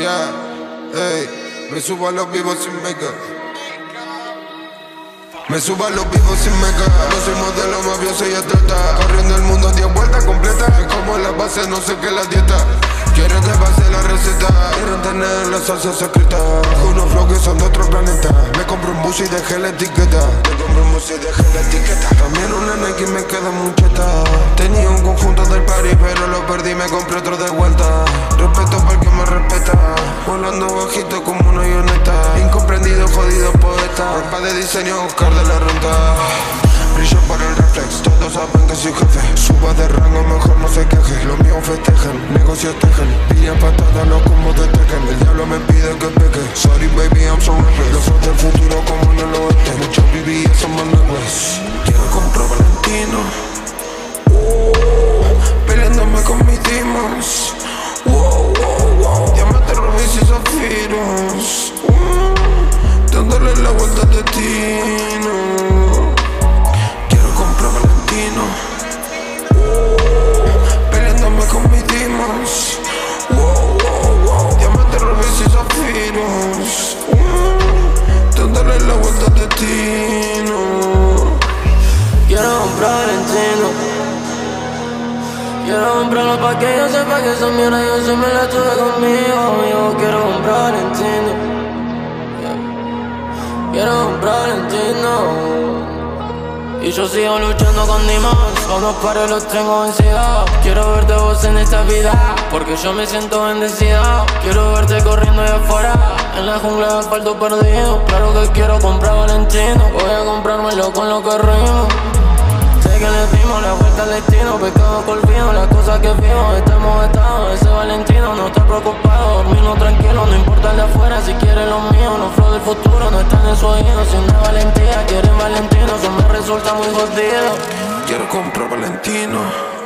Yeah, hey, me subo a los vivos sin mega. Me subo a los vivos sin mega. No soy modelo, más bien soy atleta. Corriendo el mundo, 10 vueltas completas. Es Como la base, no sé qué la dieta. Quieren desbase la receta. Quieren tener la salsa secreta. Unos flow que son de otro planeta. Me compro un bus y dejé la etiqueta. Me compré un bus y dejé la etiqueta. También una Nike me queda mucheta. Tenía un conjunto del party pero lo perdí Me compré otro de vuelta. Respeto para el que me respeta Volando bajito como una avioneta. Incomprendido, jodido poeta Ropa de diseño, buscar de la renta. Brillo por el reflex, todos saben que soy jefe. Suba de rango, mejor no se queje. Los míos festejan, negocios tejen Pillan patadas, no como te tejen El diablo me pide que peque Sorry baby, I'm so reckless Los del futuro como en el oeste. Muchos BBS son más Quiero comprar Valentino Quiero comprar Valentino. Quiero comprarlo pa' que yo sepa que esa mierda yo se me la tuve conmigo. Quiero comprar Valentino. Quiero comprar Valentino. Y yo sigo luchando con demons Con los pares los tengo vencidos Quiero verte vos en esta vida Porque yo me siento bendecido Quiero verte corriendo allá afuera En la jungla de asfalto perdido. Claro que quiero comprar Valentino. Voy a comprármelo con lo que rimo. Que le dimos la vuelta al destino. Pescado colpido, las cosas que vimos Estamos estados, ese Valentino No está preocupado, dormirnos tranquilo No importa el de afuera, si quiere lo mío. Los flow del futuro no están en su oído Si una valentía, quieren Valentino Eso me resulta muy jodido. Quiero comprar Valentino